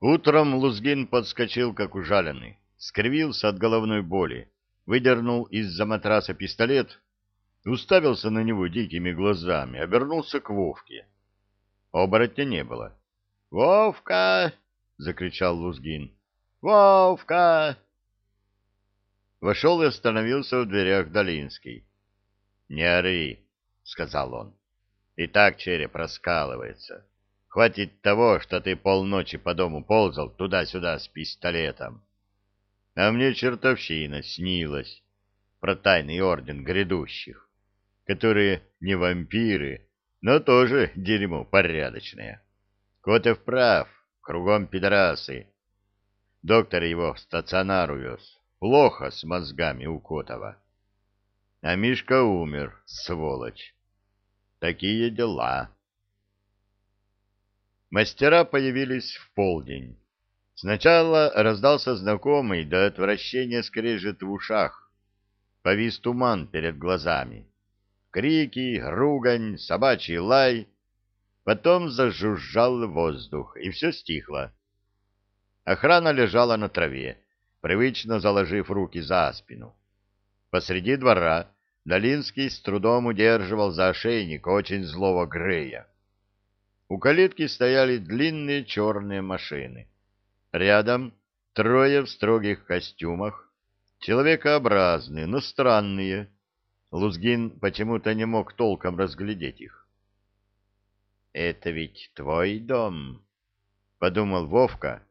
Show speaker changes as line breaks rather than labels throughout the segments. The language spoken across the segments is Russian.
Утром Лузгин подскочил, как ужаленный, скривился от головной боли, выдернул из-за матраса пистолет, уставился на него дикими глазами, обернулся к Вовке. Оборотня не было. «Вовка!» — закричал Лузгин. «Вовка!» Вошел и остановился в дверях Долинский. «Не ори!» — сказал он. «И так череп раскалывается. Хватит того, что ты полночи по дому ползал туда-сюда с пистолетом. А мне чертовщина снилась про тайный орден грядущих, которые не вампиры, но тоже дерьмо порядочное. Котов прав, кругом пидорасы. Доктор его в стационар увез. Плохо с мозгами у Котова. А Мишка умер, сволочь. Такие дела. Мастера появились в полдень. Сначала раздался знакомый до отвращения скрежет в ушах. Повис туман перед глазами. Крики, ругань, собачий лай. Потом зажужжал воздух, и все стихло. Охрана лежала на траве, привычно заложив руки за спину. Посреди двора Долинский с трудом удерживал за ошейник очень злого Грея. У калитки стояли длинные черные машины. Рядом трое в строгих костюмах, человекообразные, но странные. Лузгин почему-то не мог толком разглядеть их. «Это ведь твой дом», — подумал Вовка.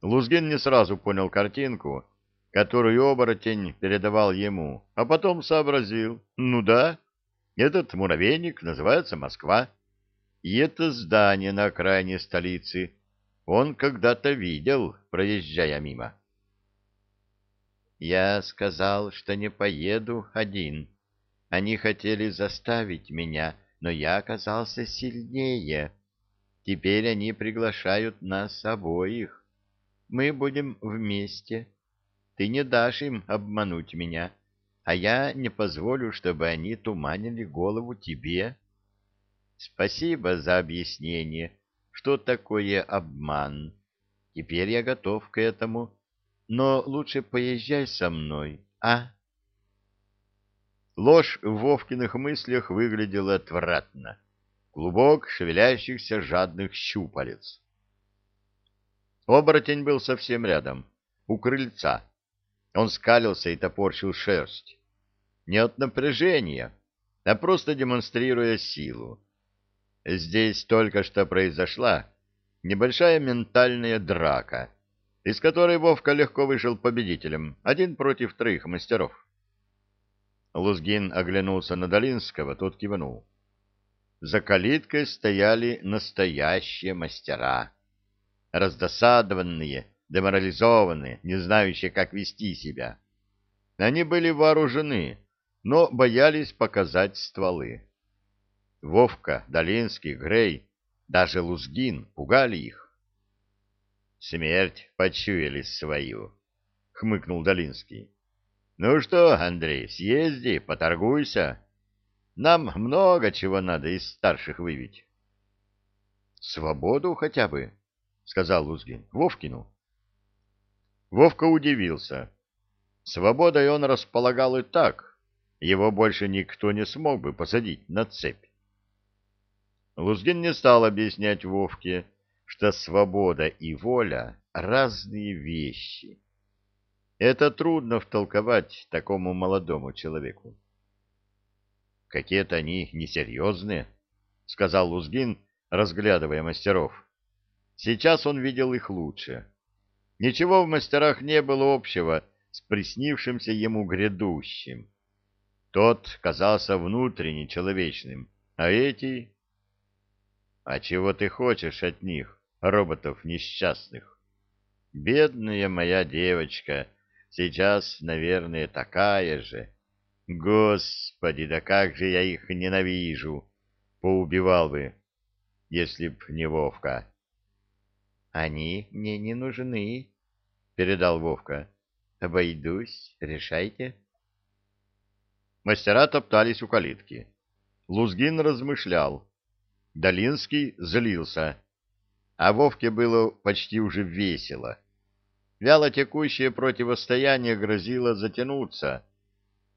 Лузгин не сразу понял картинку, которую оборотень передавал ему, а потом сообразил. «Ну да, этот муравейник называется Москва, и это здание на окраине столицы — он когда-то видел, проезжая мимо. Я сказал, что не поеду один. Они хотели заставить меня, но я оказался сильнее. Теперь они приглашают нас обоих. Мы будем вместе. Ты не дашь им обмануть меня, а я не позволю, чтобы они туманили голову тебе. Спасибо за объяснение что такое обман. Теперь я готов к этому, но лучше поезжай со мной, а? Ложь в Вовкиных мыслях выглядела отвратно. Клубок шевелящихся жадных щупалец. Оборотень был совсем рядом, у крыльца. Он скалился и топорщил шерсть. Не от напряжения, а просто демонстрируя силу. Здесь только что произошла небольшая ментальная драка, из которой Вовка легко вышел победителем, один против троих мастеров. Лузгин оглянулся на Долинского, тот кивнул. За калиткой стояли настоящие мастера. Раздосадованные, деморализованные, не знающие, как вести себя. Они были вооружены, но боялись показать стволы. Вовка, Долинский, Грей, даже Лузгин пугали их. «Смерть почуяли свою», — хмыкнул Долинский. «Ну что, Андрей, съезди, поторгуйся. Нам много чего надо из старших выбить». «Свободу хотя бы», — сказал Лузгин. «Вовкину». Вовка удивился. Свободой он располагал и так. Его больше никто не смог бы посадить на цепь. Лузгин не стал объяснять Вовке, что свобода и воля — разные вещи. Это трудно втолковать такому молодому человеку. «Какие-то они несерьезные», — сказал Лузгин, разглядывая мастеров. Сейчас он видел их лучше. Ничего в мастерах не было общего с приснившимся ему грядущим. Тот казался внутренне человечным, а эти а чего ты хочешь от них, роботов несчастных? Бедная моя девочка, сейчас, наверное, такая же. Господи, да как же я их ненавижу! Поубивал бы, если б не Вовка. Они мне не нужны, передал Вовка. Обойдусь, решайте. Мастера топтались у калитки. Лузгин размышлял. Долинский злился. а Вовке было почти уже весело. Вяло текущее противостояние грозило затянуться.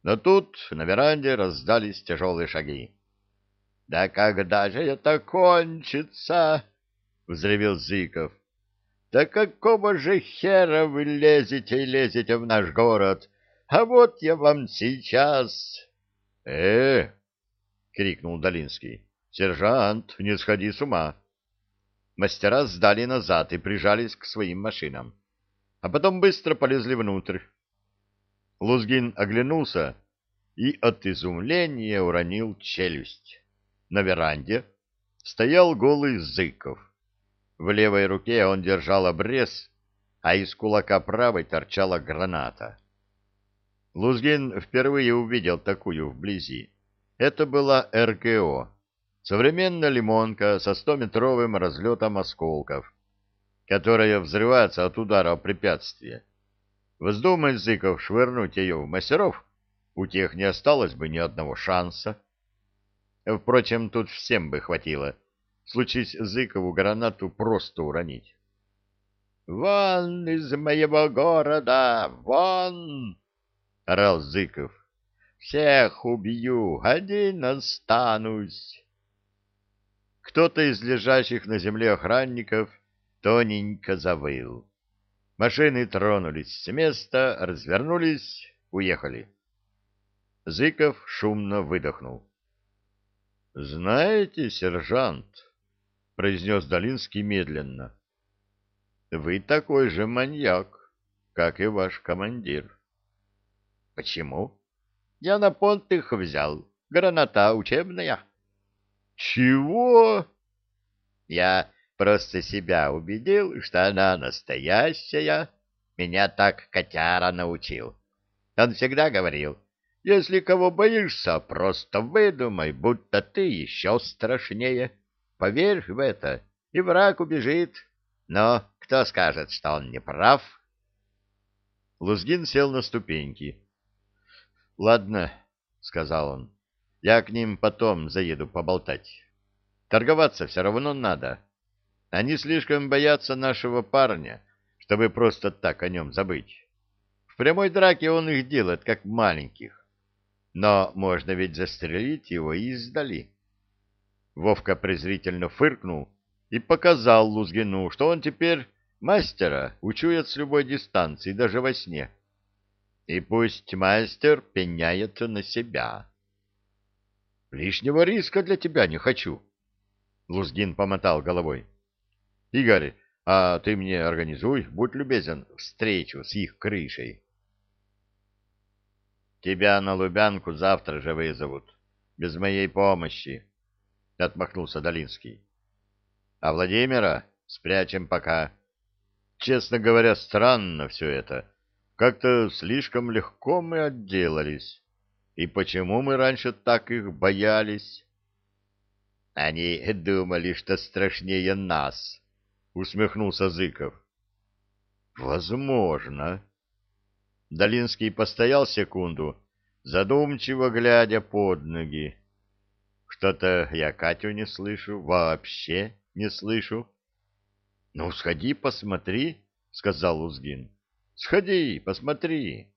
Но тут на веранде раздались тяжелые шаги. — Да когда же это кончится? — взревел Зыков. — Да какого же хера вы лезете и лезете в наш город? А вот я вам сейчас... — Э! — крикнул Долинский. — Сержант, не сходи с ума. Мастера сдали назад и прижались к своим машинам а потом быстро полезли внутрь. Лузгин оглянулся и от изумления уронил челюсть. На веранде стоял голый Зыков. В левой руке он держал обрез, а из кулака правой торчала граната. Лузгин впервые увидел такую вблизи. Это была РКО, современная лимонка со стометровым разлетом осколков которая взрывается от удара о препятствие. Вздумай Зыков швырнуть ее в мастеров, у тех не осталось бы ни одного шанса. Впрочем, тут всем бы хватило. Случись Зыкову гранату просто уронить. «Вон из моего города! Вон!» — орал Зыков. «Всех убью, один останусь!» Кто-то из лежащих на земле охранников тоненько завыл. Машины тронулись с места, развернулись, уехали. Зыков шумно выдохнул. — Знаете, сержант, — произнес Долинский медленно, — вы такой же маньяк, как и ваш командир. — Почему? — Я на понт их взял. Граната учебная. — Чего? — Я Просто себя убедил, что она настоящая. Меня так котяра научил. Он всегда говорил, если кого боишься, просто выдумай, будто ты еще страшнее. Поверь в это, и враг убежит. Но кто скажет, что он не прав? Лузгин сел на ступеньки. — Ладно, — сказал он, — я к ним потом заеду поболтать. Торговаться все равно надо. Они слишком боятся нашего парня, чтобы просто так о нем забыть. В прямой драке он их делает, как маленьких. Но можно ведь застрелить его издали. Вовка презрительно фыркнул и показал Лузгину, что он теперь мастера учует с любой дистанции, даже во сне. И пусть мастер пеняет на себя. Лишнего риска для тебя не хочу. Лузгин помотал головой. Игорь, а ты мне организуй, будь любезен, встречу с их крышей. Тебя на Лубянку завтра же вызовут, без моей помощи, — отмахнулся Долинский. А Владимира спрячем пока. Честно говоря, странно все это. Как-то слишком легко мы отделались. И почему мы раньше так их боялись? Они думали, что страшнее нас, усмехнулся Зыков. Возможно. Долинский постоял секунду, задумчиво глядя под ноги. Что-то я Катю не слышу, вообще не слышу. Ну, сходи, посмотри, сказал Узгин. Сходи, посмотри.